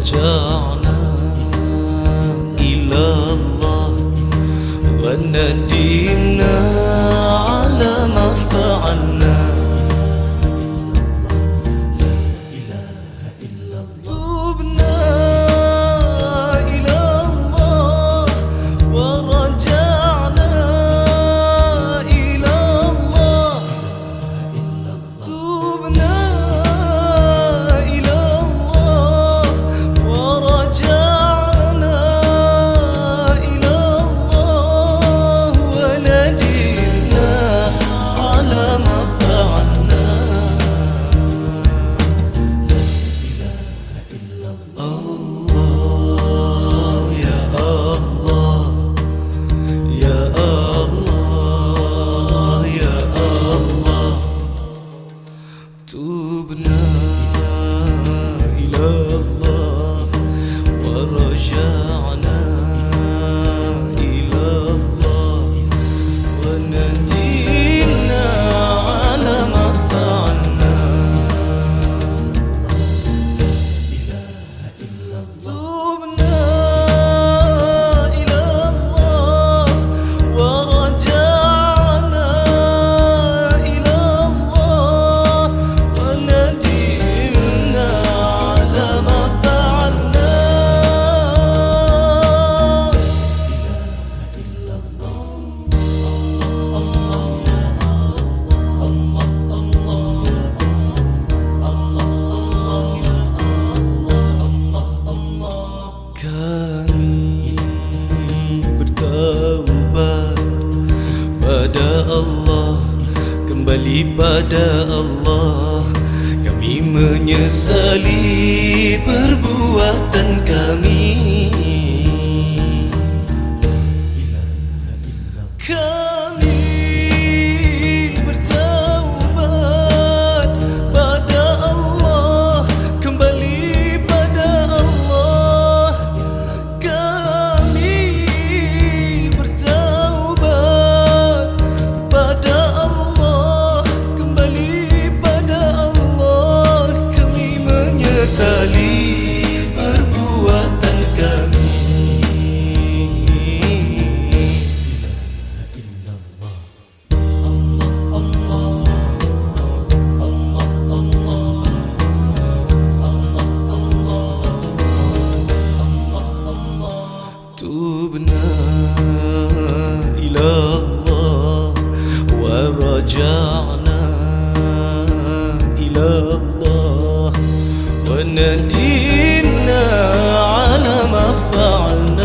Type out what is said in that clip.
رجعنا إلى الله وندمنا على ما فعلنا تبنا Allah Kembali pada Allah Kami menyesali perbuatan kami Kami menyesali perbuatan kami. تبنا إلى الله ورجعنا ندينا على ما فعلنا.